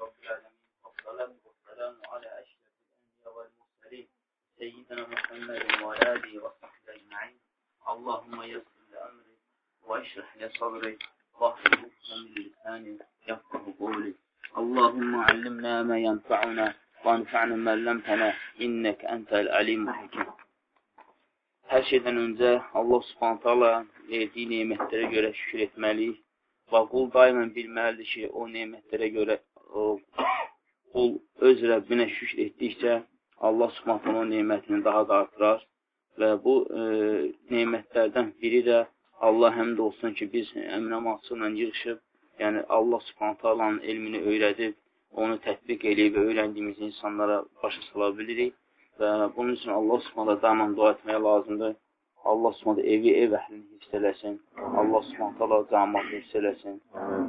رب العالمين. والصلاة والسلام على أشرف الأنبياء والمرسلين سيدنا محمد وعلى آله وصحبه أجمعين. اللهم يسر لأمري واشرح لي صدري من لساني يفقه قولي. اللهم علمنا ما ينفعنا وانفعنا ما علمتنا إنك أنت العليم الحكيم. Hər şeydən öncə Allah subhanət hala verdiyi nemətlərə görə şükür etməliyik və qul daimən bilməlidir ki, o nemətlərə görə qul öz Rəbbinə şükür etdikcə Allah subhanət hala o nemətini daha da artırar və bu e, nemətlərdən biri də Allah həmd olsun ki, biz əminəmasıyla yığışıb, yəni Allah subhanət halanın elmini öyrədib, onu tətbiq eləyib və öyrəndiyimiz insanlara başa sala bilirik və bunun üçün Allah Subhanahu daman dua etmək lazımdır. Allah Subhanahu evi ev əhlini hifz eləsin. Allah Subhanahu cəmaatı hifz eləsin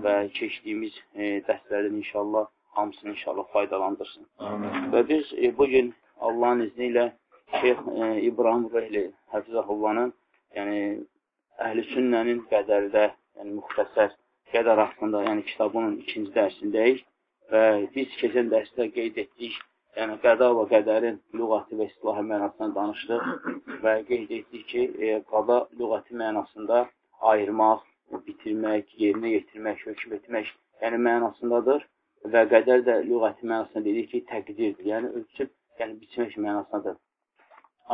və keçdiyimiz e, dərslərdən inşallah hamısını inşallah faydalandırsın. Amin. Və biz e, bu gün Allahın izni ilə Şeyx e, İbrahim Rəhli Həfizahullahın yəni Əhl-i Sünnənin qədərdə, yəni müxtəsər qədər haqqında, yəni kitabının ikinci dərsindəyik və biz keçən dərsdə qeyd etdik yəni qəda və qədərin lüğəti və istilahi mənasını danışdıq və qeyd etdik ki, e, qada lüğəti mənasında ayırmaq, bitirmək, yerinə yetirmək, hökm etmək, yəni mənasındadır və qədər də lüğəti mənasında dedik ki, təqdirdir, yəni ölçüb, yəni biçmək mənasındadır.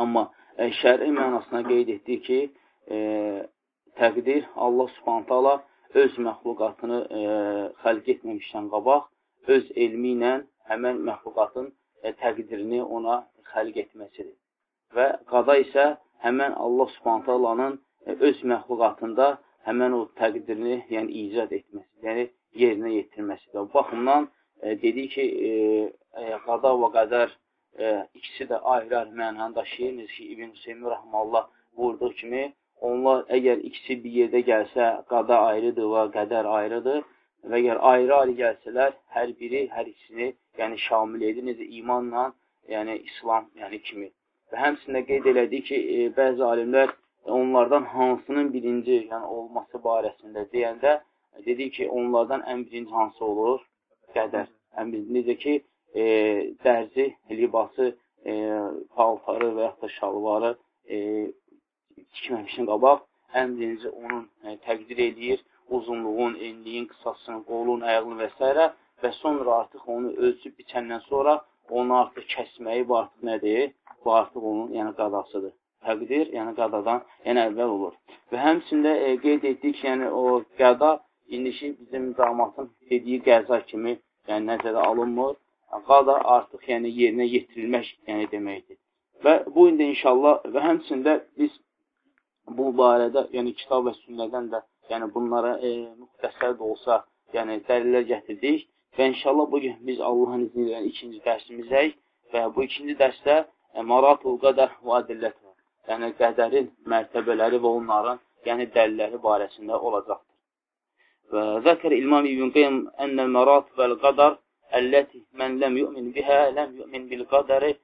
Amma e, şəri mənasına qeyd etdik ki, e, təqdir Allah subhantala öz məxluqatını e, xəlq etməmişdən qabaq, öz elmi ilə həmən məxluqatın təqdirini ona xəlq etməsidir. Və qada isə həmən Allah subhantallanın e, öz məxluqatında həmən o təqdirini yəni icad etməsi, yəni yerinə yetirməsidir. Bu baxımdan e, dedi ki, e, e, qada və qədər e, ikisi də ayrı-ayrı mənanı daşıyır. Necə ki, İbn Hüseymi Rəhmallah buyurduğu kimi, onlar əgər ikisi bir yerdə gəlsə, qada ayrıdır və qədər ayrıdır və əgər ayrı-ayrı gəlsələr, hər biri hər ikisini yəni şamil edir, necə imanla, yəni İslam yəni kimi. Və həmçində qeyd elədik ki, e, bəzi alimlər onlardan hansının birinci yəni olması barəsində deyəndə dedi ki, onlardan ən birinci hansı olur? Qədər. Ən birinci, necə ki, e, dərzi, libası, e, paltarı və yaxud da şalvarı e, tikməmişdən qabaq ən birinci onun e, təqdir eləyir uzunluğun, enliyin, qısasının, qolun, ayağını və s. və sonra artıq onu ölçüb biçəndən sonra onu artıq kəsməyi bu artıq nədir? Bu artıq onun yəni qadasıdır. Təqdir, yəni qadadan yəni əvvəl olur. Və həmçində e, qeyd etdik yəni o qəda indiki bizim damatın dediyi qəza kimi yəni nəzərə alınmır. Qada artıq yəni yerinə yetirilmək yəni deməkdir. Və bu indi inşallah və həmçində biz bu barədə yəni kitab və sünnədən də yəni bunlara e, müxtəsər də olsa, yəni dəlillər gətirdik və inşallah bugün biz Allahın izni ilə ikinci dərsimizdəyik və bu ikinci dərsdə e, maratul qədər və adillət var. Yəni qədərin mərtəbələri və onların yəni dəlilləri barəsində olacaqdır. Və zəkər İmam İbn Qeym ənəl marat vəl qadar əlləti mən ləm yu'min bihə ləm yu'min bil qədəri e,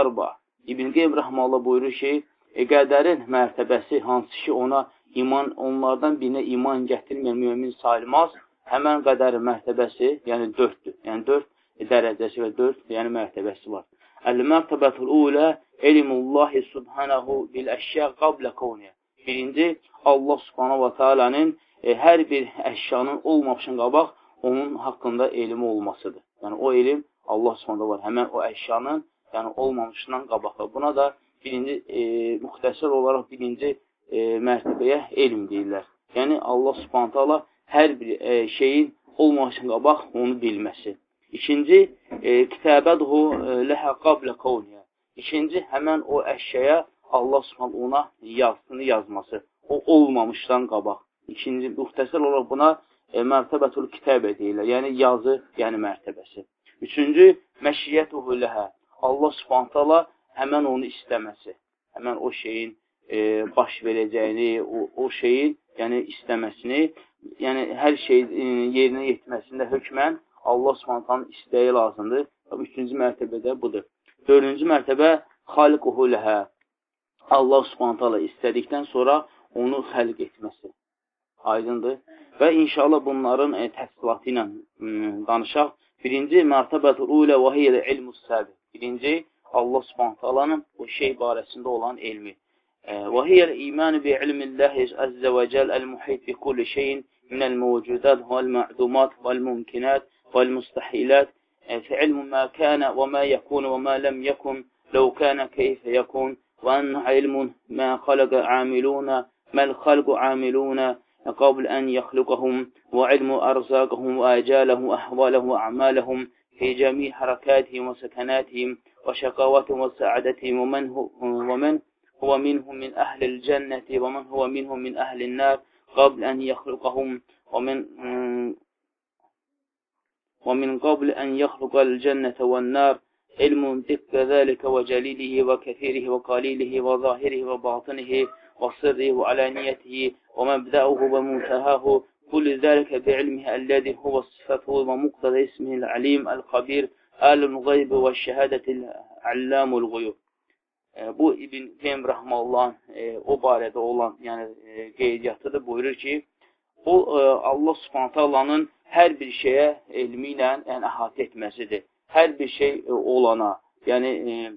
arba. İbn Qeym rəhməllah buyurur ki, e, qədərin mərtəbəsi hansı ki ona iman onlardan birinə iman gətirməyən mümin sayılmaz. Həmən qədər mərtəbəsi, yəni 4-dür. Yəni 4 dərəcəsi və 4 yəni mərtəbəsi var. Əl-mərtəbətul ulə ilmullahi subhanahu bil əşya qablə qavniyə. Birinci, Allah subhanahu wa ta'alanın e, hər bir əşyanın olmamışın qabaq onun haqqında elmi olmasıdır. Yəni o elm Allah subhanahu var. Həmən o əşyanın yəni olmamışından qabaq. Buna da birinci e, müxtəsər olaraq birinci e, mərtəbəyə elm deyirlər. Yəni, Allah subhanətə Allah hər bir e, şeyin olmamışın qabaq onu bilməsi. İkinci, e, kitəbəduhu e, ləhə qablə qavniyə. İkinci, həmən o əşyəyə Allah subhanətə ona yazsını yazması. O olmamışdan qabaq. İkinci, müxtəsər olaraq buna e, mərtəbətul kitəbə deyirlər. Yəni, yazı, yəni mərtəbəsi. Üçüncü, məşiyyətuhu ləhə. Allah subhanətə Allah həmən onu istəməsi. Həmən o şeyin e, baş verəcəyini, o, o şeyin yəni istəməsini, yəni hər şey e, yerinə yetməsində hökmən Allah Subhanahu istəyi lazımdır. Üçüncü mərtəbədə budur. Dördüncü mərtəbə xaliquhu ləhə. Allah Subhanahu istədikdən sonra onu xəlq etməsi. Aydındır. Və inşallah bunların e, təfsilatı ilə danışaq Birinci mərtəbətul ulə və hiyə ilmus səbiq. Birinci Allah Subhanahu o şey barəsində olan elmi. وهي الإيمان بعلم الله عز وجل المحيط بكل شيء من الموجودات والمعدومات والممكنات والمستحيلات. فعلم ما كان وما يكون وما لم يكن لو كان كيف يكون. وأن علم ما خلق عاملون ما الخلق عاملون. قبل أن يخلقهم وعلم أرزاقهم وأجالهم أحوالهم وأعمالهم في جميع حركاتهم وسكناتهم وشقاوتهم وسعادتهم. ومن, هو ومن هو منهم من أهل الجنة ومن هو منهم من أهل النار قبل أن يخلقهم ومن ومن قبل أن يخلق الجنة والنار. علم بذلك وجليله وكثيره وقليله وظاهره وباطنه وسره وعلانيته ومبدأه ومنتهاه. كل ذلك بعلمه الذي هو صفته ومقتضى اسمه العليم الخبير آل الغيب والشهادة العلام الغيوب. Bu İbn Qeym Rəhməllahın e, o barədə olan yəni e, qeydiyyatı buyurur ki, o e, Allah Subhanahu taalanın hər bir şeyə elmi ilə yəni əhatə etməsidir. Hər bir şey e, olana, yəni e,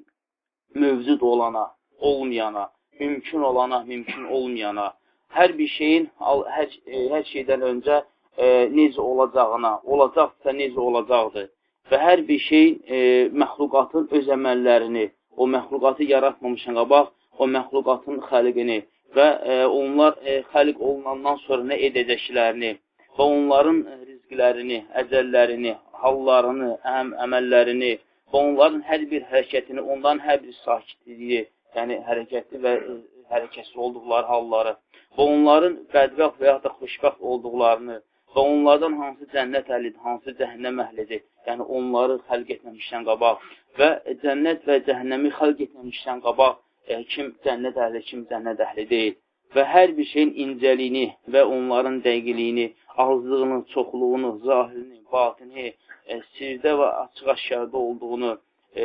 mövcud olana, olmayana, mümkün olana, mümkün olmayana, hər bir şeyin hər, e, hər şeydən öncə e, necə olacağına, olacaqsa necə olacaqdır və hər bir şey e, məxluqatın öz əməllərini, o məxluqatı yaratmamışan qabaq, o məxluqatın xəliqini və e, onlar e, xəliq olunandan sonra nə edəcəklərini və onların rizqlərini, əcəllərini, hallarını, əm, əməllərini və onların hər bir hərəkətini, ondan hər bir sakitliyi, yəni hərəkətli və e, hərəkətsiz olduqları halları və onların bədbəxt və yaxud da xoşbəxt olduqlarını və onlardan hansı cənnət əhlidir, hansı cəhənnəm əhlidir, yəni onları xəlq etməmişdən qabaq. Və cənnət və cəhənnəmi xəlq etməmişdən qabaq e, kim cənnət əhli, kim cənnət əhli deyil. Və hər bir şeyin incəliyini və onların dəqiqliyini, azlığını, çoxluğunu, zahirini, batini, e, sirdə və açıq aşkarda olduğunu, e,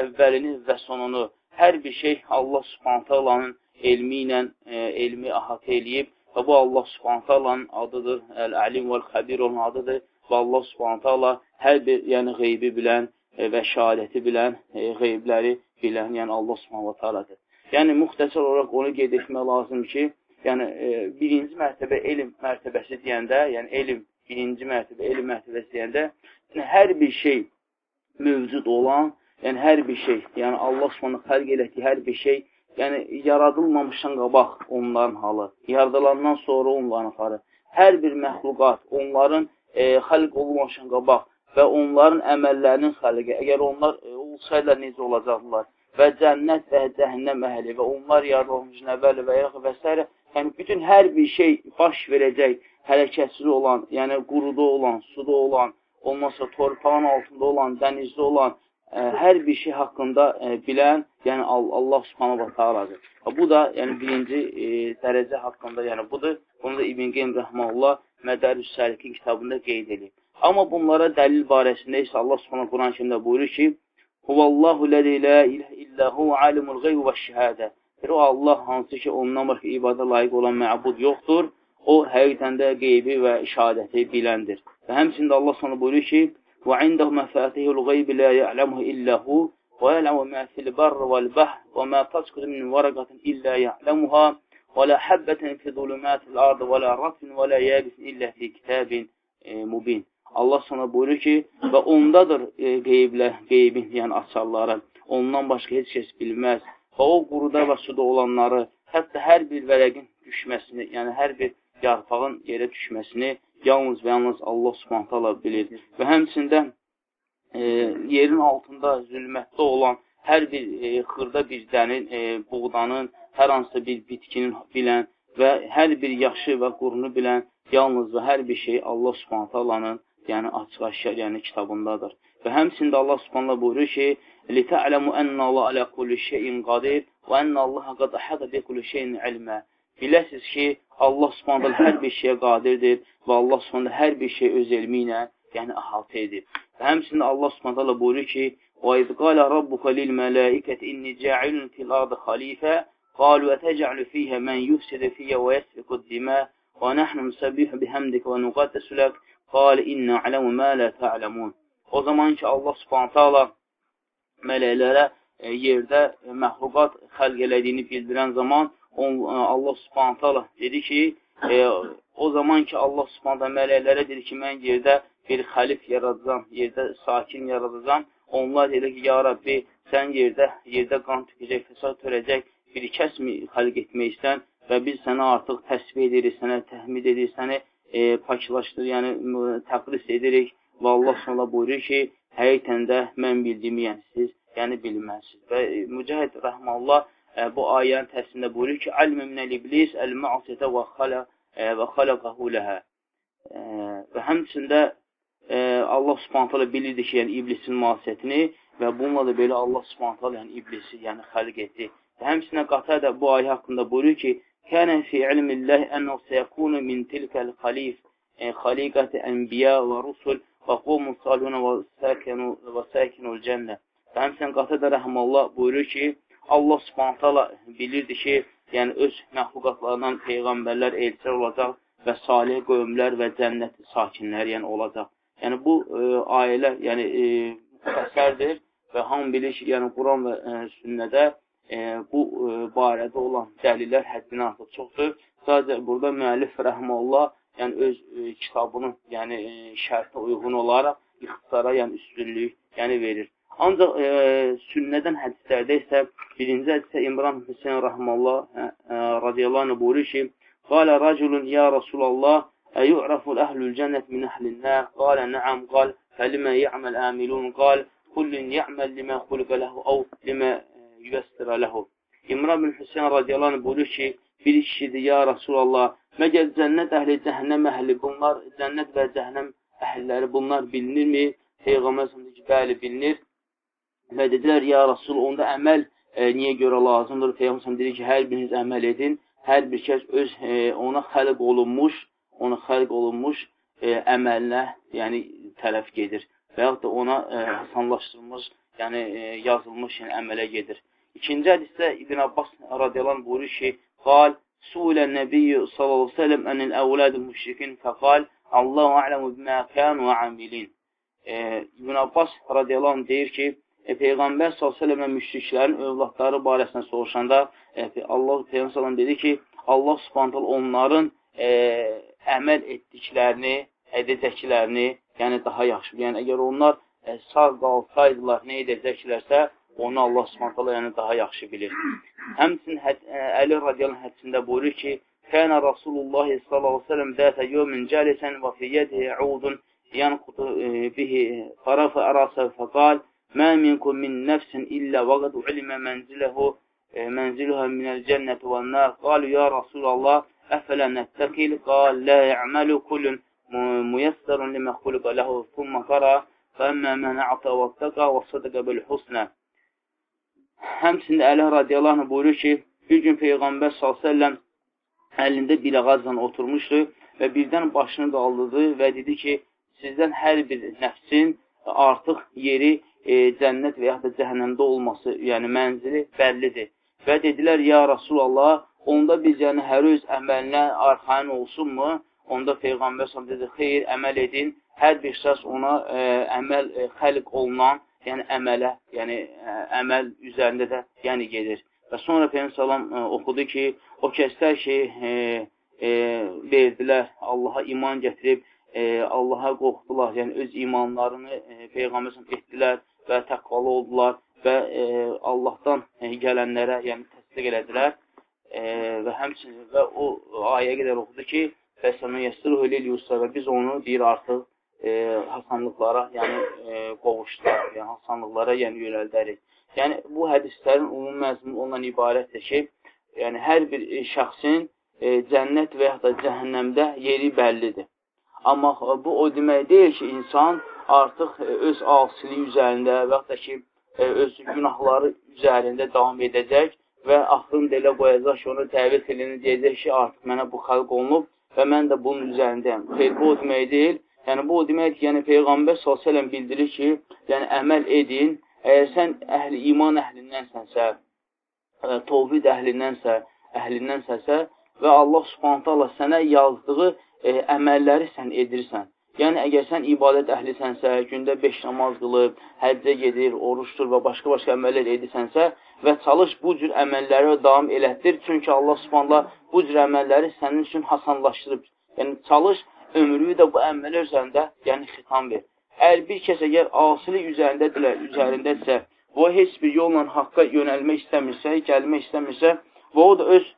əvvəlini və sonunu, hər bir şey Allah subhanətəlanın elmi ilə e, elmi əhatə eləyib və bu Allah subhanətə Allahın adıdır, əl-əlim vəl-xəbir olan adıdır və Allah subhanətə Allah hər bir yəni, qeybi bilən e, və şəhadəti bilən, e, qeybləri bilən, yəni Allah subhanətə Allahdır. Yəni, müxtəsər olaraq onu qeyd etmək lazım ki, yəni e, birinci mərtəbə elm mərtəbəsi deyəndə, yəni elm birinci mərtəbə elm mərtəbəsi deyəndə, yəni, hər bir şey mövcud olan, yəni hər bir şey, yəni Allah subhanətə xərq elədiyi hər bir şey yəni yaradılmamışdan qabaq onların halı, yaradılandan sonra onların halı, hər bir məxluqat onların e, xəlq olmamışdan qabaq və onların əməllərinin xəlqi, əgər onlar e, olsaydılar necə olacaqlar və cənnət və cəhənnəm əhli və onlar yaradılmış nəvəli və yaxud və s. Yəni, bütün hər bir şey baş verəcək, hərəkətsiz olan, yəni quruda olan, suda olan, olmasa torpağın altında olan, dənizdə olan, hər bir şey haqqında bilən, yəni Allah subhanahu wa ta'aladır. Bu da yəni birinci e, dərəcə haqqında, yəni budur. Bunu da İbn Qeym Rəhmanullah Mədərüs Səlikin kitabında qeyd edir. Amma bunlara dəlil barəsində isə Allah subhanahu Quran kimdə buyurur ki, Huvallahu ləzi la ilahe illə huve alimul qeyb və şəhadə. O Allah hansı ki, ondan başqa ibadə layiq olan məbud yoxdur. O həqiqətən də qeybi və şəhadəti biləndir. Və həmçində Allah sana buyurur ki, وعنده مفاتيح الغيب لا يعلمه إلا هو ويعلم ما في البر والبحر وما تسقط من ورقة إلا يعلمها ولا حبة في ظلمات الأرض ولا رطب ولا يابس إلا في كتاب mubin. Allah sana buyurur ki, və ondadır e, qeyblə, qeybin, yəni açarları. Ondan başqa heç kəs bilməz. Və o quruda və suda olanları, hətta hər bir vərəqin düşməsini, yəni hər bir yarpağın yerə düşməsini yalnız və yalnız Allah subhanət hala bilir. Və həmçində e, yerin altında zülmətdə olan hər bir e, xırda bir dənin, e, buğdanın, hər hansısa bir bitkinin bilən və hər bir yaşı və qurunu bilən yalnız və hər bir şey Allah subhanət halanın yəni açıq aşkar, yəni kitabındadır. Və həmçində Allah Subhanahu buyurur ki: "Lita'lamu anna Allah ala kulli şeyin qadir və anna Allah qad ahata bi kulli şeyin ilma." Biləsiz ki, Allah subhanət hər bir şeyə qadirdir və Allah subhanət hər bir şey öz elmi ilə yəni əhatə edir. Və həmçində Allah subhanət buyurur ki, وَاِذْ قَالَ رَبُّكَ لِلْمَلَائِكَةِ إِنِّي جَاعِلٌ فِي الْأَرْضِ خَلِيفَةً قَالُوا أَتَجْعَلُ فِيهَا مَنْ يُفْسِدُ فِيهَا وَيَسْفِكُ الدِّمَاءَ وَنَحْنُ نُسَبِّحُ بِحَمْدِكَ وَنُقَدِّسُ لَكَ قَالَ إِنَّا أَعْلَمُ مَا لَا تَعْلَمُونَ O zaman ki, Allah subhanətə Allah mələklərə e, yerdə e, məxluqat xəlq elədiyini bildirən zaman on, e, Allah subhanətə Allah dedi ki, e, o zaman ki, Allah subhanətə mələklərə dedi ki, mən yerdə bir xəlif yaradacam, yerdə sakin yaradacam. Onlar dedi ki, ya Rabbi, sən yerdə, yerdə qan tükəcək, fəsad törəcək, bir kəs mi xəlq etmək istən və biz sənə artıq təsbih edirik, sənə təhmid edirik, səni e, paklaşdır, yəni təqris edirik və Allah sonra buyurur ki, həqiqətən də mən bildiyimi, yəni siz yəni bilməzsiniz. Və e, Mücahid rəhməllah e, bu ayənin təsirində buyurur ki, Əlmə minəl iblis əl-ma'siyətə və xalə e, və xaləqəhu ləhə. E, və həmçində e, Allah subhanətələ bilirdi ki, yəni iblisin masiyyətini və bununla da belə Allah subhanətələ yəni iblisi yəni xəlq etdi. Və həmçinə qata da bu ayə haqqında buyurur ki, Kənə fi ilmilləhi ənəu səyəkunu min tilkəl xalif xaliqəti ənbiya və rusul və qomun saluna və səkinul cənnə. Və həmçinin Qatada rəhməllah buyurur ki, Allah subhanətələ bilirdi ki, yəni öz məxluqatlarından peyğəmbərlər, elçilər olacaq və salih qövmlər və cənnət sakinləri yəni olacaq. Yəni bu e, ayələr yəni e, müxtəsərdir və hamı bilir ki, yəni Quran və e, sünnədə e, bu e, barədə olan dəlillər həddindən artıq çoxdur. Sadəcə burada müəllif rəhməllah yəni öz e, kitabının yəni e, şərtinə uyğun olaraq ixtisara yəni üstünlük yəni verir. Ancaq e, sünnədən hədislərdə isə birinci hədisə İmran Hüseyin Rəhməllah e, e, radiyallahu anh buyurur ki, Qalə raculun ya Rasulallah, Əyu'raful əhlül cənnət min əhlin-nər? Qalə nəam, qal, fəlimə ya'məl əmilun, qal, kullun ya'məl limə xuliqə ləhu, əv limə yüvəstirə ləhu. İmran bin Hüseyin radiyallahu anh buyurur ki, bir kişidir, ya Rasulallah, məgər cənnət əhli, cəhənnəm əhli, bunlar, cənnət və cəhənnəm əhliləri bunlar bilinirmi? Peyğəmbər səhəndə ki, bəli, bilinir. Və dedilər, ya Rasul, onda əməl e, niyə görə lazımdır? Peyğəmbər dedi ki, hər biriniz əməl edin. Hər bir kəs öz e, ona xəlq olunmuş, ona xəlq olunmuş e, əməlinə, yəni tərəf gedir. Və yaxud da ona e, hasanlaşdırılmış, yəni e, yazılmış yəni, əmələ gedir. İkinci hədisdə İbn Abbas radiyallahu buyurur ki, qal, suilə nəbiyyə sallallahu aleyhi ve sellem ənil əvlədül müşrikin fəqal, Allahu a'ləmu bimə kənu amilin. E, İbn Abbas radiyallahu deyir ki, e, Peyğəmbər s.ə.və müşriklərin övladları barəsində soruşanda e, Allah Peyğəmbər dedi ki, Allah subhanətəl onların e, əməl etdiklərini, edəcəklərini, yəni daha yaxşı. Yəni, əgər onlar e, sağ qalsaydılar, nə edəcəklərsə, onu Allah subhanətələ yəni daha yaxşı bilir. Həmçin həd, ə, e, Əli radiyalın hədisində buyurur ki, Kənə Rasulullah sellem zətə yevmin cəlisən və fiyyədihi udun yanqutu e, bihi tarafı ərəsə fəqal Mə minkum min nəfsin illə vəqəd ulimə mənziləhu mənziluhə minəl cənnəti və nər. Qalu ya Rasulallah, əfələ nəttəqil, qal, lə yə'məlu kullun müyəssərun limə xuliqə ləhu, thumma qara, fəəmmə mən a'ta və təqa və sədəqə bil husnə. Həmçində Əli radiyallahu buyurur ki, bir gün Peyğəmbər s.ə.v əlində bir ağacla oturmuşdu və birdən başını qaldırdı və dedi ki, sizdən hər bir nəfsin artıq yeri e, cənnət və yaxud da cəhənnəmdə olması, yəni mənzili bəllidir. Və dedilər, ya Rasulallah, onda biz yəni hər öz əməlinə arxain olsunmu? Onda Peyğəmbər s.ə.v dedi, xeyr, əməl edin, hər bir şəxs ona ə, e, əməl ə, e, xəlq olunan yəni əmələ, yəni ə, əməl üzərində də yəni gedir. Və sonra Peyğəmbər ə, oxudu ki, o kəslər ki, e, e, verdilər, Allaha iman gətirib, e, Allaha qorxdular, yəni öz imanlarını e, Peyğəmbər etdilər və təqvalı oldular və e, Allahdan e, gələnlərə yəni təsdiq elədilər e, və həmçinin və o ayəyə qədər oxudu ki, Fəsəmə yəssirhu lil yusra və biz onu deyir artıq e, hasanlıqlara, yəni e, qovuşdular, yəni hasanlıqlara yəni yönəldərik. Yəni bu hədislərin ümumi məzmunu ondan ibarətdir ki, yəni hər bir şəxsin e, cənnət və yaxud da cəhənnəmdə yeri bəllidir. Amma bu o demək deyil ki, insan artıq e, öz asiliyi üzərində və yaxud da ki, e, öz günahları üzərində davam edəcək və axırında elə qoyacaq ki, onu təvil edəni deyəcək ki, artıq mənə bu xalq olunub və mən də bunun üzərindəyəm. Xeyr, bu o demək deyil. Yəni, bu o deməkdir yəni Peyğəmbər s.ə.v bildirir ki, yəni əməl edin, əgər sən əhli, iman əhlindənsənsə, ə, tovhid əhlindənsə, əhlindənsəsə və Allah subhanətə Allah sənə yazdığı ə, əməlləri sən edirsən. Yəni, əgər sən ibadət əhlisənsə, gündə 5 namaz qılıb, həccə gedir, oruçdur və başqa-başqa əməllər edirsənsə və çalış bu cür əməlləri davam elətdir. Çünki Allah subhanallah bu cür əməlləri sənin üçün hasanlaşdırıb. Yəni, çalış ömrünü də bu əməllər üzərində, yəni xitam ver. Əgər bir kəs əgər asilik üzərindədirlər, üzərindədirsə və heç bir yolla haqqa yönəlmək istəmirsə, gəlmək istəmirsə və o da öz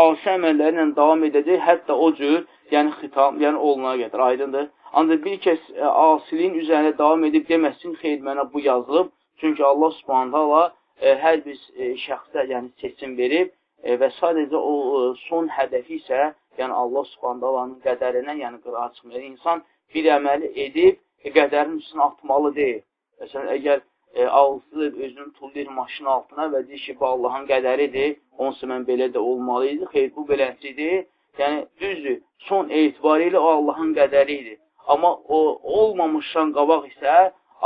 asi əməlləri ilə davam edəcək, hətta o cür, yəni xitam, yəni olunana qədər, aydındır. Ancaq bir kəs ə, e, asiliyin üzərində davam edib deməsin, xeyr, mənə bu yazılıb. Çünki Allah subhanətə Allah ə, hər bir e, şəxsə yəni, seçim verib ə, e, və sadəcə o ə, son hədəfi isə yəni Allah subhanətə Allahın qədərinə yəni qırağa çıxmır. İnsan bir əməli edib qədərin üstünə atmalı deyil. Məsələn, əgər e, alsın, özünü tullayır maşın altına və deyir ki, bu Allahın qədəridir, onsuz mən belə də olmalı idi. Xeyr, bu beləncidir. Yəni, düzdür, son etibarilə o Allahın qədəri idi. Amma o olmamışdan qabaq isə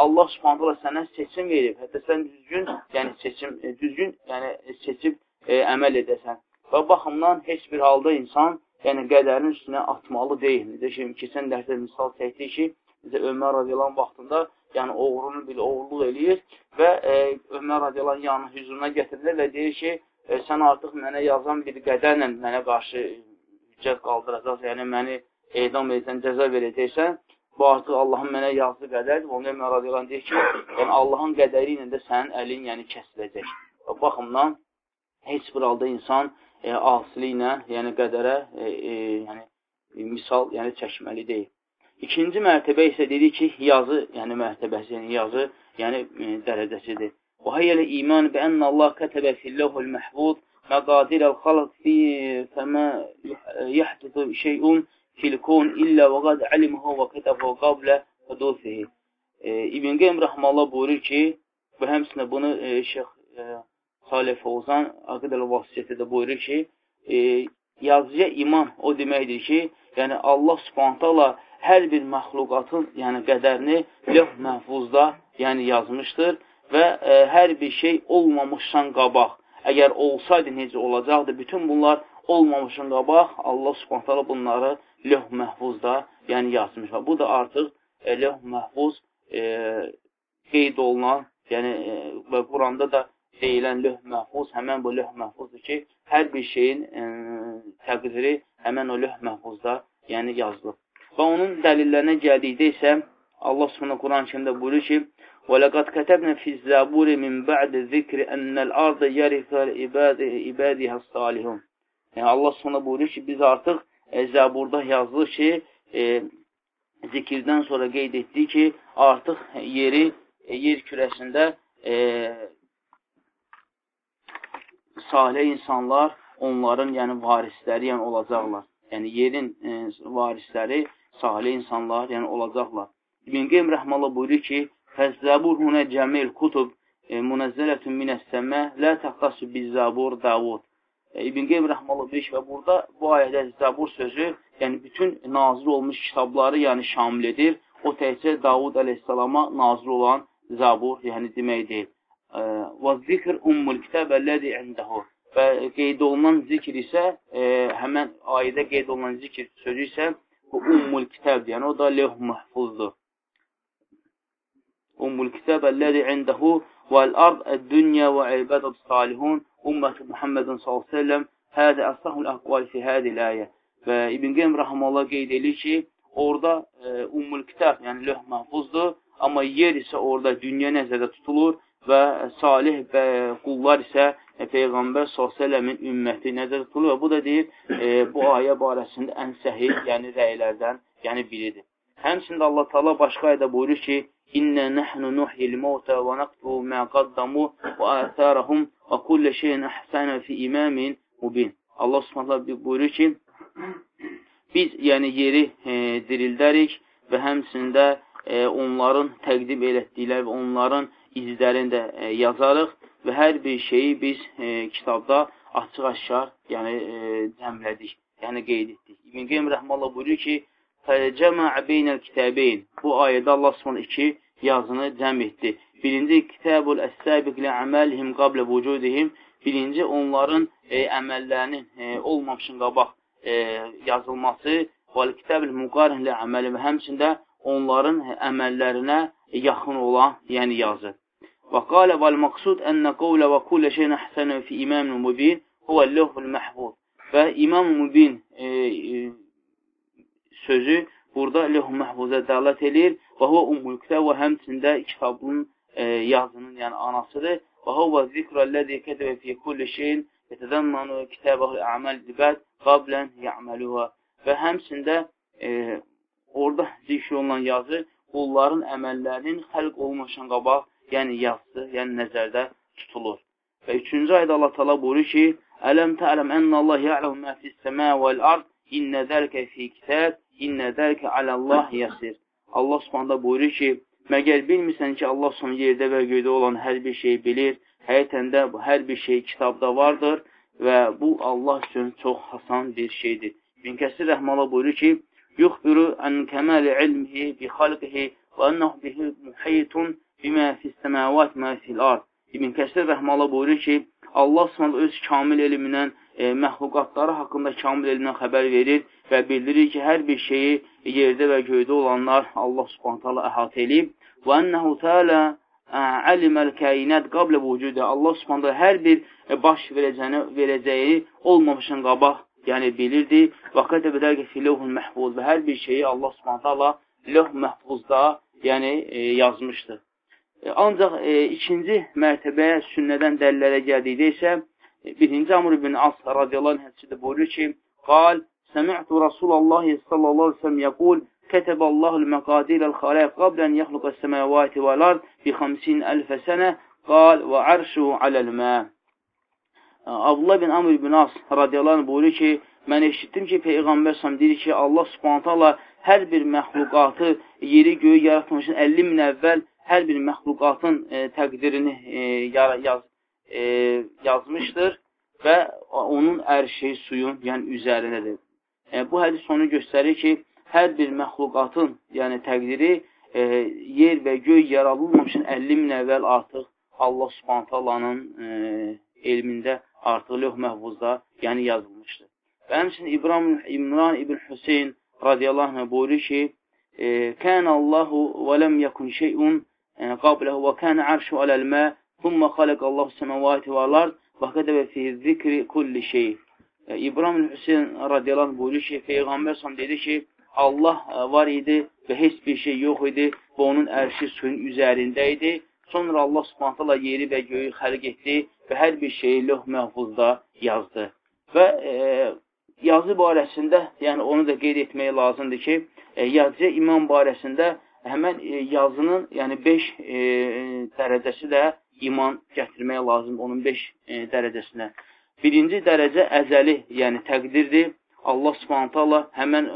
Allah Subhanahu sənə seçim verib. Hətta sən düzgün, yəni seçim e, düzgün, yəni seçib e, əməl edəsən. Və baxımdan heç bir halda insan yəni qədərin üstünə atmalı deyil. Necə ki, keçən dərsdə misal çəkdik ki, necə Ömər radiyallahu vaxtında yəni oğrunu bir oğurluq eləyir və e, Ömər radiyallahu yanı hüzuruna gətirirlər və deyir ki, e, sən artıq mənə yazan bir qədərlə mənə qarşı hüccət qaldıracaqsan, yəni məni edam edəcəksən, cəza verəcəksən, bu artıq Allahın mənə yazdığı qədərdir. Onu Ömər radiyallahu deyir ki, yəni Allahın qədəri ilə də sənin əlin yəni kəsiləcək. Baxımdan heç bir halda insan e, asili ilə, yəni qədərə e, e, yəni, misal yəni çəkməli deyil. İkinci mərtəbə isə dedi ki, yazı, yəni mərtəbəsi, yəni yazı, yəni e, dərəcəsidir. Və hayyələ iman bi ənə Allah kətəbə filləhul məhvud məqadirəl xalq fi fəmə yəhdudu şeyun filkun illə və qad alimuhu və kətəbəhu qablə hudusihi. E, İbn Qeym Rəhmallah buyurur ki, və həmsinə bunu e, Şeyx e, Salih Fovzan Aqidəl Vasiyyəti də buyurur ki, e, yazıya iman o deməkdir ki, yəni Allah subhantala hər bir məxluqatın yəni qədərini lövh məhfuzda yəni yazmışdır və e, hər bir şey olmamışdan qabaq, əgər olsaydı necə olacaqdı, bütün bunlar olmamışın qabaq Allah subhantala bunları lövh məhfuzda yəni yazmış. Bu da artıq e, lövh məhfuz e, qeyd olunan, yəni e, və Quranda da deyilən lövh məhfuz həmən bu lövh məhfuzdur ki, hər bir şeyin e, təqdiri həmən o lövh məhfuzda yəni yazılıb. Və onun dəlillərinə gəldikdə isə Allah Subhanahu Quran-Kərimdə buyurur ki: "Və laqad katabna fiz-zaburi min ba'di zikri ennel-ardı yarithul ibadi ibadiha's-salihun." Yəni Allah Subhanahu buyurur ki, biz artıq e, Zəburda yazılır ki, e, zikirdən sonra qeyd etdi ki, artıq yeri, e, yer kürəsində e, salih insanlar, onların yəni varisləri yəni olacaqlar. Yəni yerin e, varisləri salih insanlar yəni olacaqlar. İbn Qeym rəhməllah buyurur ki, Fəzzəbur hunə cəmil kutub e, munəzzələtun minəs-səmə lə təxtasu biz-zabur Davud. E, İbn Qeym Rəhmallah deyir ki, və burada bu ayədə Zəbur sözü, yəni bütün nazil olmuş kitabları yəni şamil edir. O təkcə Davud əleyhissalama nazil olan Zəbur, yəni demək deyil. Və zikr ummul kitab əlləzi indəhu. Və qeyd olunan zikr isə, e, həmən ayədə qeyd olunan zikr sözü isə bu ummul kitabdır. Yəni o da levh məhfuzdur. Ummul kitab əlləzi indəhu vəl-ard əd-dünya və ibadət salihun ümmət Muhammedin s.ə.v hədə əsahul əqval fi hədil əyə. Və İbn Qeym Rəhəmallah qeyd edir ki, orada e, Ummul Kitab, yəni löh məhfuzdur, amma yer isə orada dünya nəzərdə tutulur və salih və qullar isə e, Peyğəmbər s.ə.v-in ümməti nəzərdə tutulur və bu da deyir, e, bu ayə barəsində ən səhih, yəni rəylərdən yəni biridir. Həmçində Allah Taala başqa ayədə buyurur ki, İnnə nəhnu nuhyil mauta və naqtu mə qaddamu və əsərəhum və kullə şeyin əhsənə fi imamin mubin. Allah Subhanahu buyurur ki, biz yəni yeri e, dirildərik və həmçində e, onların təqdim elətdikləri və onların izlərini də e, yazarıq və hər bir şeyi biz e, kitabda açıq-aşkar yəni e, cəmlədik, yəni qeyd etdik. İbn Qeym rəhməllah buyurur ki, Fəcəmə beynəl kitabeyn. Bu ayədə Allah Subhanahu iki yazını cəm etdi. Birinci kitabul əs-sabiq li əməlihim qablə vücudihim. Birinci onların e, əməllərinin e, olmamışın qabaq e, yazılması və kitabul müqarin li əməli və həmçində onların əməllərinə yaxın olan, yəni yazı. Və qalə vəl maqsud ənə qovlə və kullə şeyin əhsənə fi imam mubin huvə lövhul məhvud. Və İmam Mubin e, e, sözü burada lövh məhvuza dəlat edir və huvə ummul kitab və həmçində kitabın e, yazının, yəni anasıdır. Və huvə zikrəlləzi kədəbə fi kulli şeyin yetədəmmanu kitabəhul əməl ibad qablən yəməluhə. Və həmçində e, orada zikr olunan yazı qulların əməllərinin xəlq olmaşan qabaq, yəni yazısı, yəni nəzərdə tutulur. Və üçüncü ayda Allah tala buyurur ki, Ələm tə'ləm ennəllah ya'ləmu mə fis-səmə vəl-ard, innə zəlikə fi kitab, innə zəlikə aləllah yəsir. Allah Subhanahu buyurur ki, məgər bilmirsən ki, Allah son yerdə və göydə olan hər bir şey bilir, həqiqətən də bu hər bir şey kitabda vardır və bu Allah üçün çox hasan bir şeydir. İbn Kəsir rəhməhullah buyurur ki, yuxbiru an kəmal ilmihi bi xalqihi və ennehu bihi muhitun bima fis-səmavat ma fil-ard. İbn Kəsir rəhməhullah buyurur ki, Allah Subhanahu öz kamil elmindən e, məxluqatları haqqında kamil elmindən xəbər verir və bildirir ki, hər bir şeyi yerdə və göydə olanlar Allah Subhanahu taala əhatə edib. Və ennehu təala aliməl kainat qabla vücudə. Allah Subhanahu hər bir e, baş verəcəyini, verəcəyi olmamışın qabaq, yəni bilirdi. Və qədəbədəqə filəvhul məhfuz və hər bir şeyi Allah Subhanahu taala lövh məhfuzda, yəni e, yazmışdır. E, ancaq e, ikinci mərtəbəyə sünnədən dəlillərə gəldikdə isə e, birinci Amr ibn As radiyallahu hədisində buyurur ki, qal, Səmi'tu Rasulallah sallallahu aleyhi ve sellem yəqul, Kətəbəllahul məqadirəl xaləq qablən yəxluqəs səməvati vəl-ard bi 50 əlfə sənə qal və ərşu aləl-mə. Abdullah bin Amr ibn As radiyallahu buyurur ki, mən eşitdim ki, Peyğəmbər səhəm deyir ki, Allah subhanətə Allah hər bir məxluqatı yeri göyü yaratmışın 50 min əvvəl hər bir məxluqatın e, təqdirini e, yaz, e, yazmışdır və onun ərşi suyun, yəni üzərindədir. E, bu hədis onu göstərir ki, hər bir məxluqatın, yəni təqdiri e, yer və göy yaradılmamışın 50 min əvvəl artıq Allah subhanət Allah'ın e, elmində artıq lövh məhvuzda yəni yazılmışdır. Və həmçinin İbrahim İmran İbn Hüseyin radiyallahu anh buyurur ki, Kən Allahu və ləm yəkun şeyun və kənə ərşu aləl-mə thumma xaləqallahu səməvati və ard və qədəbə fi zikri kulli şey. İbrahim Hüseyin radiyallahu buyurur ki, Peyğəmbər sam dedi ki, Allah var idi və heç bir şey yox idi və onun ərşi suyun üzərində idi. Sonra Allah subhanətələ yeri və göyü xəlq etdi və hər bir şeyi löh məhfuzda yazdı. Və e, yazı barəsində, yəni onu da qeyd etmək lazımdır ki, e, yazıcı imam barəsində həmən e, yazının, yəni 5 e, dərəcəsi də iman gətirmək lazımdır, onun 5 e, dərəcəsinə. Birinci dərəcə əzəli, yəni təqdirdir. Allah subhanətə Allah həmən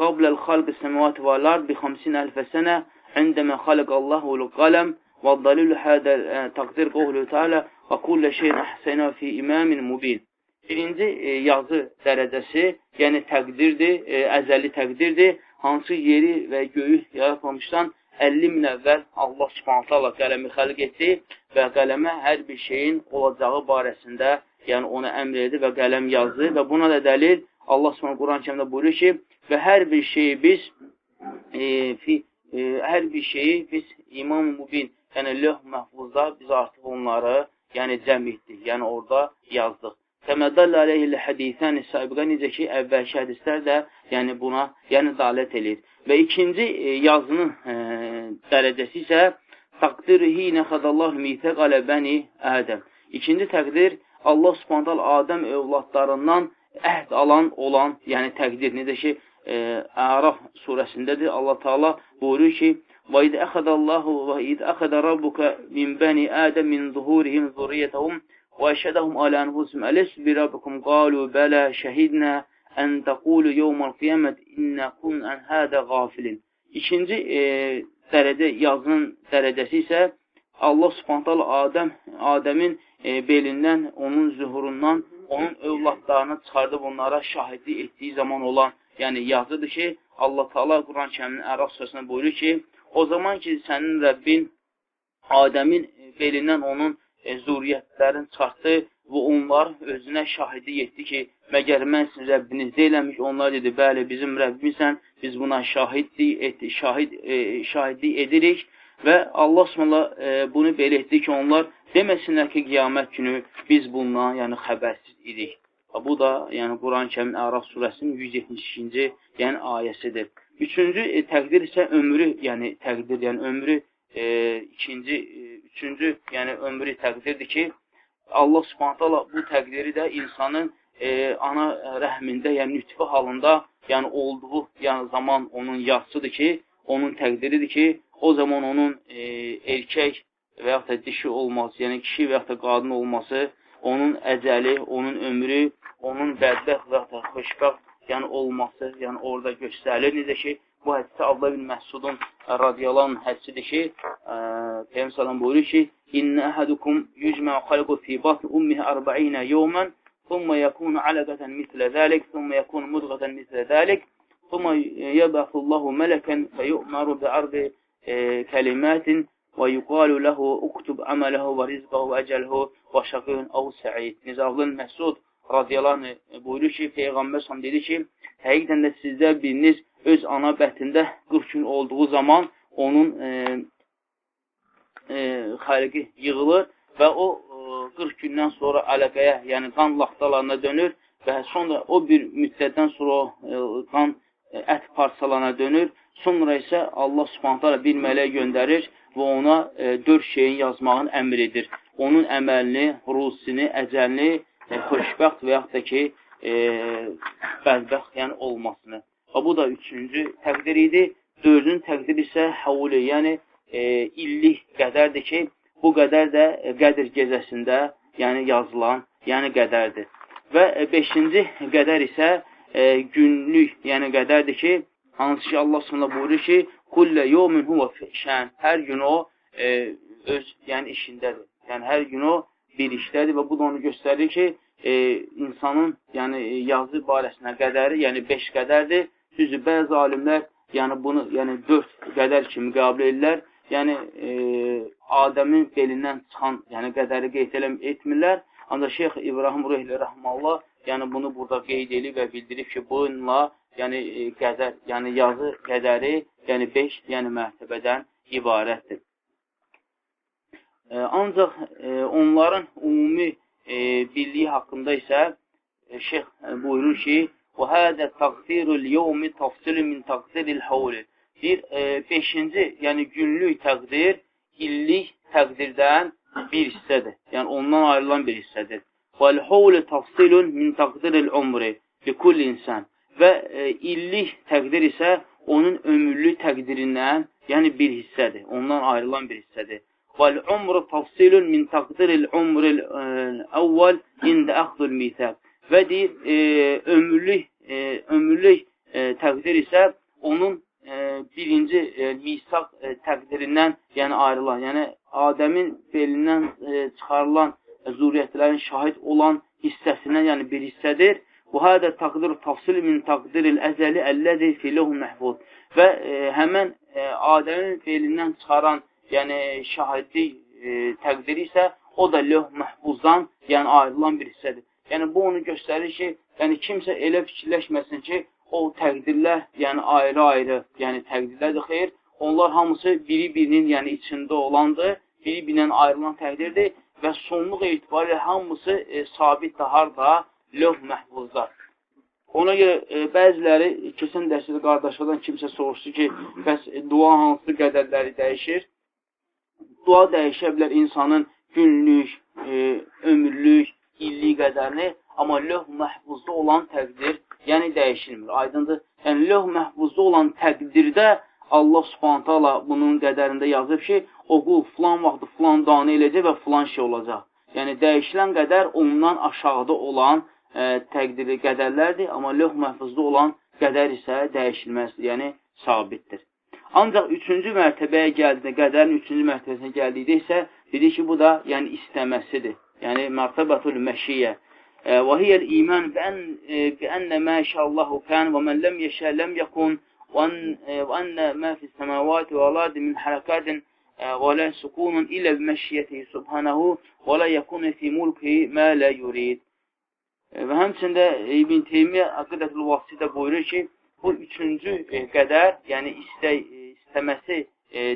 qabləl xalqı səməvat və lar bi 50 əlfə sənə əndəmə xalqallahul qaləm və dalilü hədə təqdir qovlu teala və kullə şeyin əhsənə fi imamin mubin. Birinci e, yazı dərəcəsi, yəni təqdirdir, e, əzəli təqdirdir hansı yeri və göyü yaratmamışdan 50 min əvvəl Allah subhanətə Allah qələmi xəlq etdi və qələmə hər bir şeyin olacağı barəsində, yəni ona əmr edir və qələm yazdı və buna da dəlil Allah subhanətə Quran kəmdə buyurur ki, və hər bir şeyi biz e, fi, e, hər bir şeyi biz imam mübin, yəni löh məhfuzda biz artıq onları yəni cəm etdik, yəni orada yazdıq. Kəmədəllə aleyhillə hədisəni sahibiqə necə ki, əvvəlki hədislər də yəni buna yəni dalət edir. Və ikinci e, yazının e, dərəcəsi isə təqdirihi nəxədəllahu mitəq alə bəni Ədəm. İkinci təqdir Allah subhantal Adəm övladlarından əhd alan olan, yəni təqdir necə ki, e, Əraf surəsindədir. Allah Taala buyurur ki: "Və id əxədəllahu və id əxədə rabbuka min bəni Ədəm min zuhurihim zurriyyətəhum وأشهدهم على أنفسهم ألست بربكم قالوا بلى شهدنا أن تقulu yevmal qiyamət innə kun ən hədə qafilin. İkinci e, dərəcə yazının dərəcəsi isə Allah Subhanahu Adəm Adəmin e, belindən, onun zuhurundan, onun övladlarını çıxardıb onlara şahidlik etdiyi zaman olan, yəni yazıdır ki, Allah Taala Quran-Kərimin Ərəf surəsində buyurur ki, o zaman ki sənin Rəbbin Adəmin belindən onun e, zuriyyətlərin çıxartdı və onlar özünə şahidlik etdi ki, məgər mən sizin Rəbbiniz deyiləmiş, onlar dedi, bəli, bizim Rəbbimizsən, biz buna şahidlik, etdi, şahid, e, şahidlik edirik və Allah s.ə. E, bunu belə etdi ki, onlar deməsinlər ki, qiyamət günü biz bundan yəni, xəbərsiz idik. Bu da yəni Quran-ı Kərim Əraf surəsinin 172-ci yəni ayəsidir. Üçüncü e, təqdir isə ömrü, yəni təqdir, yəni ömrü e, ikinci, e, üçüncü, yəni ömrü təqdirdir ki, Allah subhanətələ bu təqdiri də insanın e, ana rəhmində, yəni nütfə halında, yəni olduğu yəni zaman onun yazısıdır ki, onun təqdiridir ki, o zaman onun e, erkək və yaxud da dişi olması, yəni kişi və yaxud da qadın olması, onun əcəli, onun ömrü, onun bədbəxt və yaxud da xoşbəxt yəni olması, yəni orada göstərilir. Necə ki, Bu hədisi Abdullah ibn Məhsudun radiyalan hədisidir ki, Peyyəm salam buyurur ki, İnnə əhədukum yücmə xalqu fi batn ummih ərbəinə yəvmən, thumma yakunu alaqatan mislə zəlik, thumma yakunu mudğatan mislə zəlik, thumma yəbəxullahu mələkən fəyu'maru bi'ardi kəlimətin ويقال له اكتب عمله ورزقه وأجله وشقي أو سعيد Nizavlın Məsud radiyallahu buyurur ki, Peyğəmbər sallallahu dedi ki, həqiqətən də sizdə biriniz öz ana bətində 40 gün olduğu zaman onun e, e, xalqi yığılır və o e, 40 gündən sonra ələqəyə, yəni qan laxtalarına dönür və sonra o bir müddətdən sonra e, qan e, ət parçalarına dönür. Sonra isə Allah subhanətələ bir mələk göndərir və ona e, dörd şeyin yazmağını əmr edir. Onun əməlini, rusini, əcəlini, e, xoşbəxt və yaxud da ki, e, bədbəxt yəni olmasını. Və bu da üçüncü təqdir idi. Dördüncü təqdir isə havuli, yəni e, illik qədərdir ki, bu qədər də qədir gecəsində yəni yazılan, yəni qədərdir. Və e, beşinci qədər isə e, günlük, yəni qədərdir ki, hansı ki Allah s.ə. buyurur ki, Kullə yevmin huvə şən, hər gün o e, öz yəni işindədir. Yəni hər gün o bir işdədir və bu da onu göstərir ki, e, insanın yəni yazı barəsində qədəri, yəni 5 qədərdir. Düzdür, bəzi alimlər yəni bunu yəni 4 qədər kimi qəbul edirlər yəni e, Adəmin belindən çıxan, yəni qədəri qeyd etmirlər. Ancaq Şeyx İbrahim Rəhli Rəhmallah yəni bunu burada qeyd edib və bildirib ki, bununla yəni e, qədər, yəni yazı qədəri, yəni 5 yəni mərtəbədən ibarətdir. E, ancaq e, onların ümumi e, birliyi haqqında isə e, Şeyx e, buyurur ki, وhədə təğfirul yevmi təfsilü min təğfiril həvli. Bir, 5-ci, e, yəni günlük təqdir, illik təqdirdən bir hissədir. Yəni, ondan ayrılan bir hissədir. Vəl həvli təfsilün min təqdiril umri bi kull insan. Və e, illik təqdir isə onun ömürlük təqdirindən, yəni bir hissədir. Ondan ayrılan bir hissədir. Vəl umru təfsilün min təqdiril umril e, əvvəl ində əxdül mithəq və deyir, e, ömürlük, e, ömürlük e, təqdir isə onun e, birinci e, misaq e, təqdirindən yəni ayrılan, yəni Adəmin belindən e, çıxarılan e, zuriyyətlərin şahid olan hissəsindən yəni bir hissədir. Bu hədə təqdir tafsil min təqdiril əzəli əlləzi filəhu məhvud. Və e, həmən e, Adəmin belindən çıxaran yəni şahidlik e, təqdiri isə o da lövh məhfuzdan yəni ayrılan bir hissədir. Yəni bu onu göstərir ki, yəni kimsə elə fikirləşməsin ki, o təqdirlər, yəni ayrı-ayrı, yəni təqdirlərdir, xeyr, onlar hamısı biri-birinin yəni içində olandır, biri-birindən ayrılan təqdirdir və sonluq etibarilə hamısı e, sabitdir harda, lövh məhvuzda. Ona görə e, bəziləri, keçən dərsdə qardaşlardan kimsə soruşdu ki, bəs e, dua hansı qədərləri dəyişir? Dua dəyişə bilər insanın günlük, e, ömürlük, illik qədərini, amma lövh məhvuzda olan təqdir yəni dəyişilmir. Aydındır? Yəni, löh məhbuzda olan təqdirdə Allah subhanətə Allah bunun qədərində yazıb ki, o qul filan vaxtı filan danı eləcək və filan şey olacaq. Yəni, dəyişilən qədər ondan aşağıda olan ə, e, təqdiri qədərlərdir, amma löh məhbuzda olan qədər isə dəyişilməzdir, yəni sabitdir. Ancaq üçüncü mərtəbəyə gəldiğində, qədərin üçüncü mərtəbəsinə gəldikdə isə dedi ki, bu da yəni istəməsidir. يعني مرتبة المشية آه، وهي الإيمان بأن, آه، بأن ما شاء الله كان ومن لم يشاء لم يكن وأن, آه، وأن ما في السماوات والأرض من حركات ولا سكون إلا بمشيته سبحانه ولا يكون في ملكه ما لا يريد. وهمسن ده ابن تيمية أقدة الوصيدة buyurur ki bu üçüncü kadar يعني iste, istemesi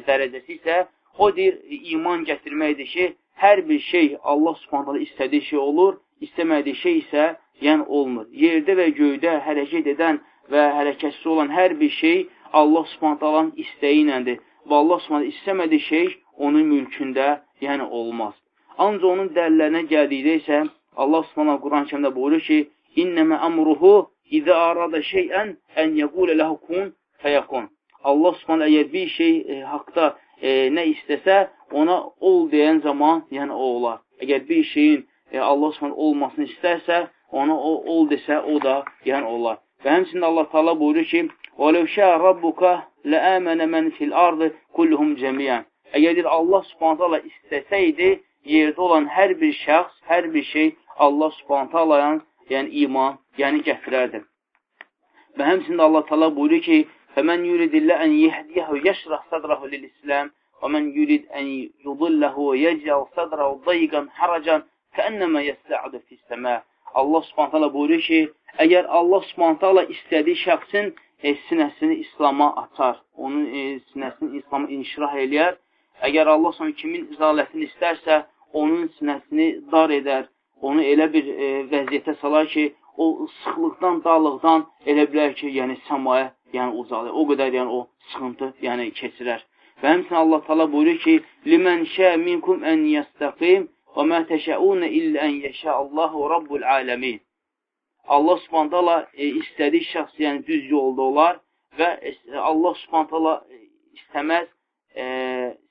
derecesi ise o dir iman getirmeydi ki hər bir şey Allah subhanələ istədiyi şey olur, istəmədiyi şey isə yəni olmur. Yerdə və göydə hərəkət edən və hərəkətsiz olan hər bir şey Allah subhanətəlanın istəyi iləndir. Və Allah subhanətə istəmədiyi şey onun mülkündə yəni olmaz. Ancaq onun dəlillərinə gəldikdə isə Allah subhanətə Quran-ı kəmdə buyurur ki, İnnəmə əmruhu İzə arada şeyən ən yəqulə ləhu kun fəyəkun. Allah subhanə əgər bir şey e, haqda e, nə istəsə, ona ol deyən zaman, yəni o olar. Əgər bir şeyin e, Allah Subhanahu olmasını istərsə, ona o ol desə, o da yəni olar. Və həmçinin Allah Taala buyurur ki: "Və lev şə rabbuka la'amana men fil ardı kulluhum cemiyan." Əgər deyir, Allah Subhanahu taala istəsəydi, yerdə olan hər bir şəxs, hər bir şey Allah Subhanahu taalaya, yəni iman, yəni gətirərdi. Və həmçinin Allah Taala buyurur ki: "Fəmən yuridillə ən yehdiyehu yeşrah sadrahu lil-islam" ومن يريد أن يضله يجعل صدره ضيقا حرجا كأنما يسعد في السماء Allah subhanət hala buyurur ki, əgər Allah subhanət hala istədiyi şəxsin e, sinəsini İslama açar, onun e, sinəsini İslama inşirah eləyər, əgər Allah subhanət kimin izalətini istərsə, onun sinəsini dar edər, onu elə bir e, vəziyyətə salar ki, o sıxlıqdan, dağlıqdan elə bilər ki, yəni səmaya yəni ucalır. O qədər yəni o sıxıntı yəni keçirər. Və həmçinin Allah Taala buyurur ki: "Limen şə minkum en yestaqim və ma təşəun illə en yəşə Allahu rabbul alamin." Allah Subhanahu taala e, istədiyi şəxs yəni düz yolda olar və e, Allah Subhanahu taala e, istəməz, e,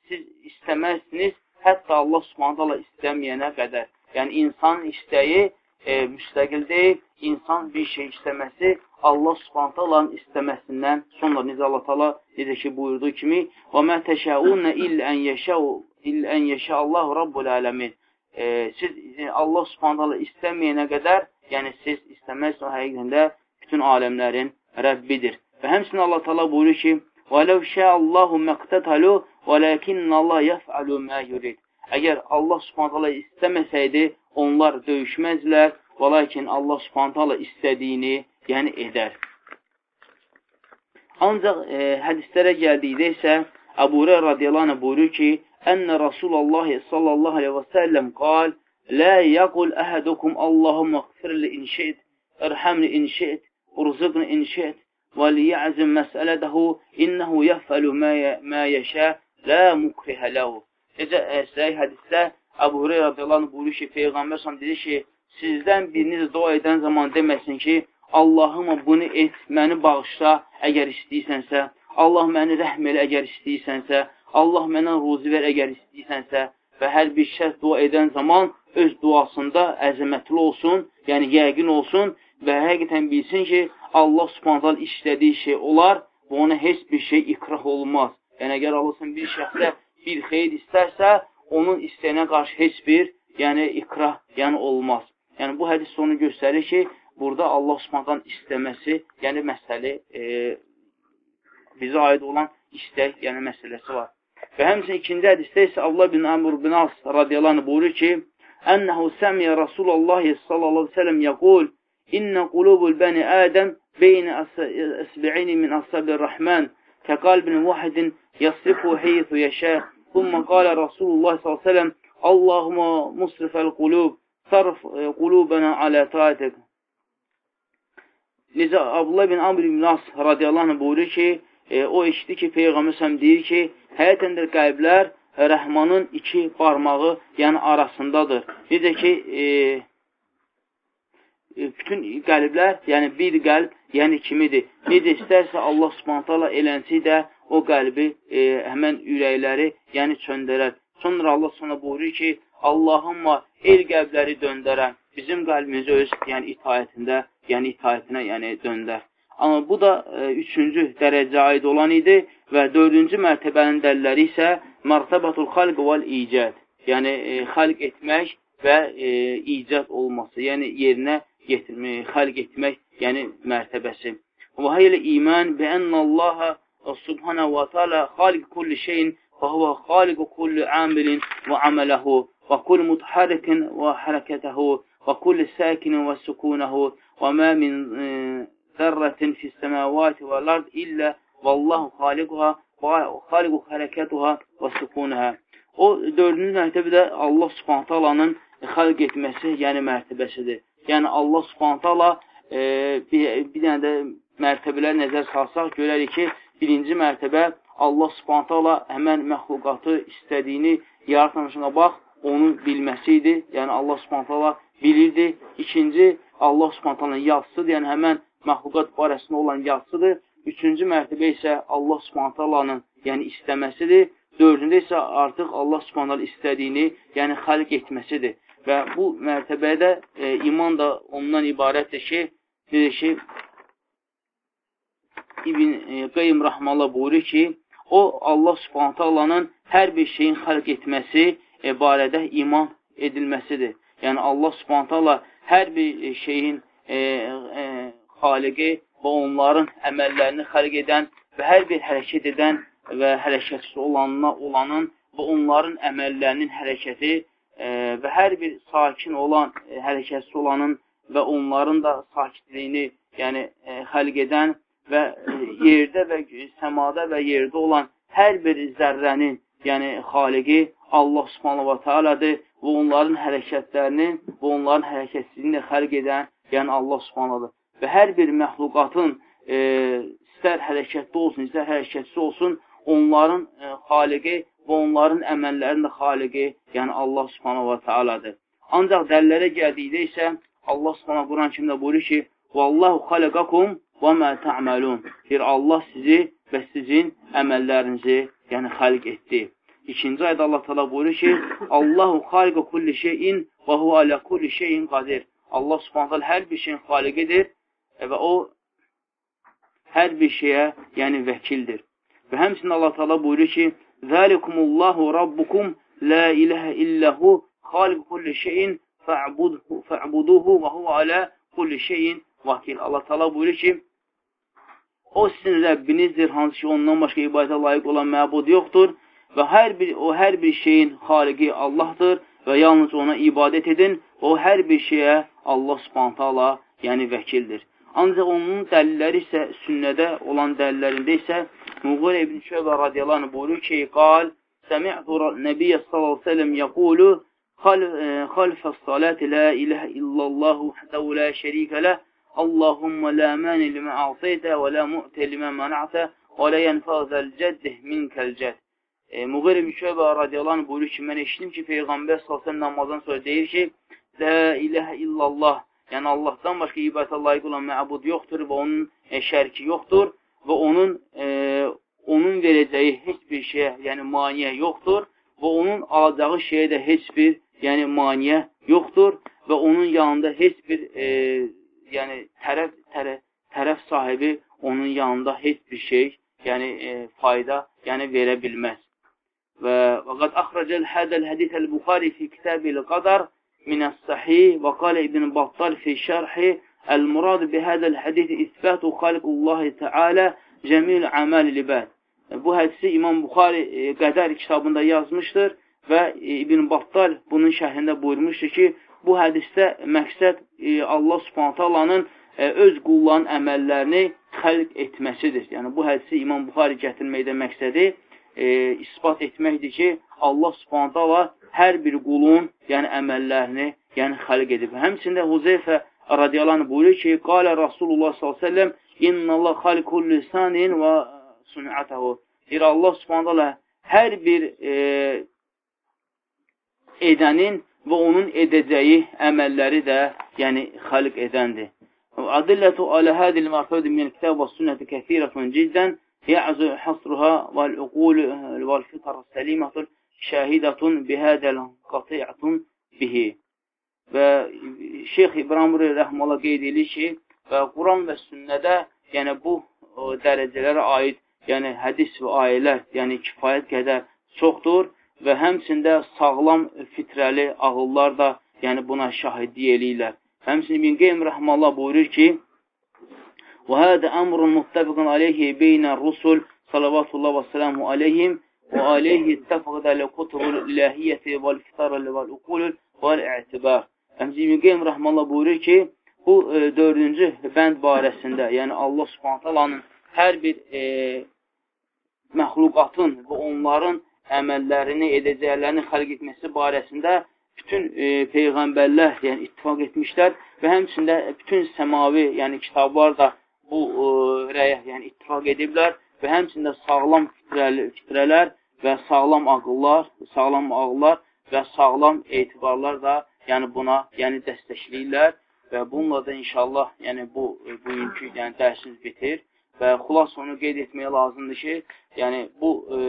siz istəməzsiniz, hətta Allah Subhanahu taala istəməyənə qədər. Yəni insanın istəyi e, müstəqil deyil, insan bir şey istəməsi Allah subhanətə Allahın istəməsindən sonra necə Allah tala necə ki buyurduğu kimi və mə təşəunə illə ən yəşəu illə ən yəşə Allahu Rabbul aləmin e, siz e, Allah subhanətə Allah istəməyənə qədər yəni siz istəməzsə o həqiqətində bütün aləmlərin Rəbbidir. Və həmçinin Allah tala buyurur ki və ləv şəallahu məqtətəlu və ləkinnə Allah yəfəlu mə yurid. Əgər Allah subhanətə Allah istəməsəydi, onlar döyüşməzlər və lakin Allah subhanətə Allah istədiyini yəni edər. Ancaq e, hədislərə gəldikdə isə Əbu Hüreyra radiyallahu anh buyurur ki, Ənə Rasulullah sallallahu aleyhi və səlləm qal, Lə yəqul əhədukum Allahumma qfirli inşid, ərhəmli inşid, urzuqni inşid, və liyəzim məsələdəhu, innəhu yəfəlu mə yəşə, lə mukrihə ləhu. Necə e, səhih hədisdə Əbu Hüreyra radiyallahu anh buyurur ki, Peyğəmbər sam dedi ki, sizdən biriniz dua edən zaman deməsin ki, Allahıma bunu et, məni bağışla, əgər istəyirsənsə, Allah məni rəhm elə, əgər istəyirsənsə, Allah mənə ruzi ver, əgər istəyirsənsə və hər bir şərt dua edən zaman öz duasında əzəmətli olsun, yəni yəqin olsun və həqiqətən bilsin ki, Allah subhanətəl istədiyi şey olar və ona heç bir şey ikrah olmaz. Yəni, əgər Allahsın bir şəxsə bir xeyir istərsə, onun istəyinə qarşı heç bir yəni, ikrah yəni, olmaz. Yəni, bu hədis onu göstərir ki, burada Allah Subhanahu istəməsi, yəni məsələ e, bizə aid olan istək, yəni məsələsi var. Və həmçinin ikinci hədisdə isə Allah bin Əmr bin As radiyallahu anh buyurur ki, Ənəhu səmiyə Rasulullah sallallahu aleyhi ve sellem yəqul, İnnə qulubul bəni Ədəm beynə əsbi'ini min əsabir rəhmən kəqalbin vahidin yasrifu heythu yəşə. Thumma qala Rasulullah sallallahu aleyhi ve sellem, Allahumma musrifəl qulub, sarf qulubana alə taatik. Necə Abdullah bin Amr ibn As radiyallahu anh buyurur ki, e, o eşitdi ki, Peyğəmbər səhəm deyir ki, həyətən də qəlblər Rəhmanın iki barmağı, yəni arasındadır. Necə ki, e, bütün qəlblər, yəni bir qəlb, yəni kimidir. Necə istərsə Allah subhanətələ elənsi də o qəlbi, e, həmən ürəkləri, yəni çöndərər. Sonra Allah sonra buyurur ki, Allahumma el qəlbləri döndərən, bizim qəlbimizi öz yəni, itayətində, yəni itayətinə yəni, döndər. Amma bu da e, üçüncü dərəcə aid olan idi və dördüncü mərtəbənin dəlləri isə mərtəbətul xalq vəl icad, yəni e, xalq etmək və e, icad olması, yəni yerinə getirmək, xalq etmək, yəni mərtəbəsi. Və həyə iman bi ennallaha subhanahu wa taala xaliq kulli şeyin və huwa xaliqu kulli amilin və amalahu وكل متحرك وحركته وكل ساكن وسكونه وما من ذرة في السماوات والأرض إلا والله خالقها xaliqu hərəkətuha və sükunəhə. O, dördüncü mərtəbə də Allah subhanət alanın xalq etməsi, yəni mərtəbəsidir. Yəni, Allah subhanət ala e, bir, bir dənə də mərtəbələr nəzər salsaq, görərik ki, birinci mərtəbə Allah subhanət ala həmən məxluqatı istədiyini yaratmamışına bax, onu bilməsi idi. Yəni, Allah subhanət ala bilirdi. İkinci, Allah subhanət alanın yazısıdır, yəni həmən məxluqat barəsində olan yazısıdır. Üçüncü mərtəbə isə Allah subhantallanın yəni istəməsidir. Dördüncü isə artıq Allah subhantal istədiyini yəni xalq etməsidir. Və bu mərtəbədə e, iman da ondan ibarətdir ki, deyir ki, İbn e, Qeym Rahmallah buyurur ki, o Allah subhantallanın hər bir şeyin xalq etməsi e, barədə iman edilməsidir. Yəni Allah subhantallah hər bir şeyin e, e, xaliqi və onların əməllərini xərq edən və hər bir hərəkət edən və hərəkətsiz olanına olanın və onların əməllərinin hərəkəti e, və hər bir sakin olan, e, hərəkətsiz olanın və onların da sakitliyini yəni e, xəlq edən və e, yerdə və səmada və yerdə olan hər bir zərrənin, yəni xaliqi Allah subhanahu wa ta'aladır və onların hərəkətlərinin və onların hərəkətsizliyini xəlq edən, yəni Allah subhanahu və hər bir məxluqatın e, istər hərəkətli olsun, istər hərəkətsiz olsun, onların e, xaliqi və onların əməllərinin də xaliqi, yəni Allah subhanahu wa ta'aladır. Ancaq dəllərə gəldikdə isə Allah subhanahu Quran kimdə buyurur ki, Vallahu xaləqakum və mə tə'məlun. Deyir, Allah sizi və sizin əməllərinizi, yəni xalq etdi. İkinci ayda Allah təala buyurur ki, Allahu xaliqu kulli şeyin və huve alə kulli şeyin qadir. Allah subhanahu hər bir şeyin xaliqidir və o hər bir şeyə, yəni vəkildir. Və həmçinin Allah Taala buyurur ki: "Zəlikumullahu rabbukum la ilaha illahu xaliq kulli şeyin fa'budhu fa'buduhu və huve ala kulli şeyin vakil." Allah Taala buyurur ki: O sizin Rəbbinizdir, hansı ki ondan başqa ibadətə layiq olan məbud yoxdur və hər bir o hər bir şeyin xaliqi Allahdır və yalnız ona ibadət edin. O hər bir şeyə Allah Subhanahu taala yəni vəkildir. Ancaq onun dəlilləri isə sünnədə olan dəlillərində isə Muğir ibn Şöbə radiyallahu buyurur ki, qal, Səmi'tu Nəbiyyə sallallahu sələm yəqulu xalfə salati la iləhə illallahu həzəv la şərikə ləh Allahumma la mani limə a'taytə və la mu'tə limə məna'tə və la yənfəzəl cəddih minkəl cədd. E, Muğir ibn Şöbə radiyallahu buyurur ki, mən eşitdim ki, Peyğəmbər sallallahu namazdan sonra deyir ki, La iləhə illallah Yəni Allahdan başqa ibadətə layiq olan məbud yoxdur və onun e, şərki yoxdur və onun e, onun verəcəyi heç bir şeyə, yəni maniyə yoxdur və onun alacağı şeyə də heç bir, yəni maniyə yoxdur və onun yanında heç bir, e, yəni tərəf, tərəf, tərəf sahibi onun yanında heç bir şey, yəni e, fayda, yəni verə bilməz. Və və qad axracəl hədəl hədithəl Buxari fi kitabil qadar من الصحيح وقال ابن بطال في شرحه المراد بهذا الحديث إثبات خالق الله Teala cemil amel libad. Bu hədisi İmam Buxari e, Qədər kitabında yazmışdır və e, İbn Battal bunun şərhində buyurmuşdur ki, bu hədisdə məqsəd e, Allah Subhanahu taalanın öz qulların əməllərini xəlq etməsidir. Yəni bu hədisi İmam Buxari gətirməkdə məqsədi e, isbat etməkdir ki, Allah Subhanahu taala hər bir qulun, yəni əməllərini, yəni xəlq edib. Həmçində Huzeyfə radiyallahu buyurur ki, qalə Rasulullah s.ə.v İnnallah xalqul lisanin və sun'atahu. Deyir, Allah subhanələ hər bir e, edənin və onun edəcəyi əməlləri də, yəni xalq edəndir. Adillətu alə hədil mərfədi min kitab və sünnəti kəthirətun ciddən yə'zu hasruha vəl-uqul vəl-fitar səlimətul şəhidətun bihədəl qati'atun bihi. Və Şeyx İbrahim Rəhmələ qeyd edir ki, və Quran və sünnədə yəni bu dərəcələrə aid yəni hədis və ayələr, yəni kifayət qədər çoxdur və həmçində sağlam fitrəli ağıllar da yəni buna şahidlik eləyirlər. Həmçinin İbn Qeym rəhməhullah buyurur ki: "Və hada əmrun muttafiqun alayhi beynə rusul sallallahu və sallamu alayhim və alayhi ittafaqada lukutubul ilahiyyəti vel fitar vel uqul vel i'tibar." Həmçinin İbn Qeym rəhməhullah buyurur ki, bu e, 4-cü bənd barəsində, yəni Allah Subhanahu taalanın hər bir e, məxluqatın və onların əməllərini, edəcəklərini xəlq etməsi barəsində bütün e, peyğəmbərlər yəni ittifaq etmişlər və həmçində bütün səmavi, yəni kitablar da bu e, rəyə yəni ittifaq ediblər və həmçində sağlam fitrəli, fitrələr və sağlam ağıllar, sağlam ağıllar və sağlam etibarlar da yəni buna yəni dəstəkləyirlər və bununla da inşallah yəni bu e, bugünkü yəni dərsimiz bitir və xulas onu qeyd etmək lazımdır ki, yəni bu e,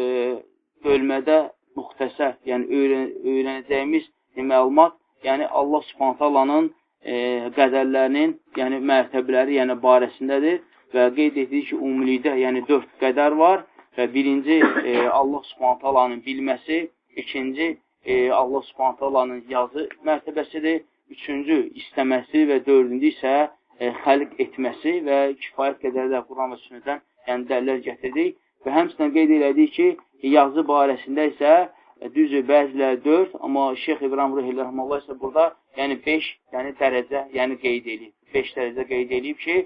bölmədə müxtəsər, yəni öyrən öyrənəcəyimiz məlumat, yəni Allah Subhanahu e, qədərlərinin, yəni mərtəbələri, yəni barəsindədir və qeyd etdik ki, ümumilikdə, yəni 4 qədər var və birinci e, Allah Subhanahu bilməsi, ikinci e, Allah Subhanahu yazı mərtəbəsidir, üçüncü istəməsi və dördüncü isə e, xəlq etməsi və kifayət qədər də Quran və sünnədən yəni dəllər gətirdik və həmçinin qeyd elədik ki, yazı barəsində isə e, düzdür, bəziləri 4, amma Şeyx İbrahim Rəhillə Rəhmallah isə burada yəni 5 yəni dərəcə yəni qeyd edib. 5 dərəcə qeyd edib ki,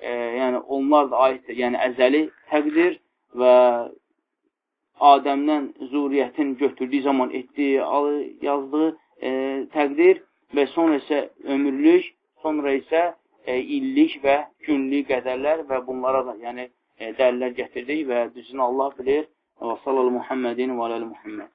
e, yəni onlar da aiddir, yəni əzəli təqdir və Adəmdən zuriyyətin götürdüyü zaman etdiyi, yazdığı e, təqdir və sonra isə ömürlük, sonra isə e, illik və günlük qədərlər və bunlara da yəni dəlillər gətirdik və düzünü Allah bilir. Və sallallahu Muhammedin və aləli Muhammed.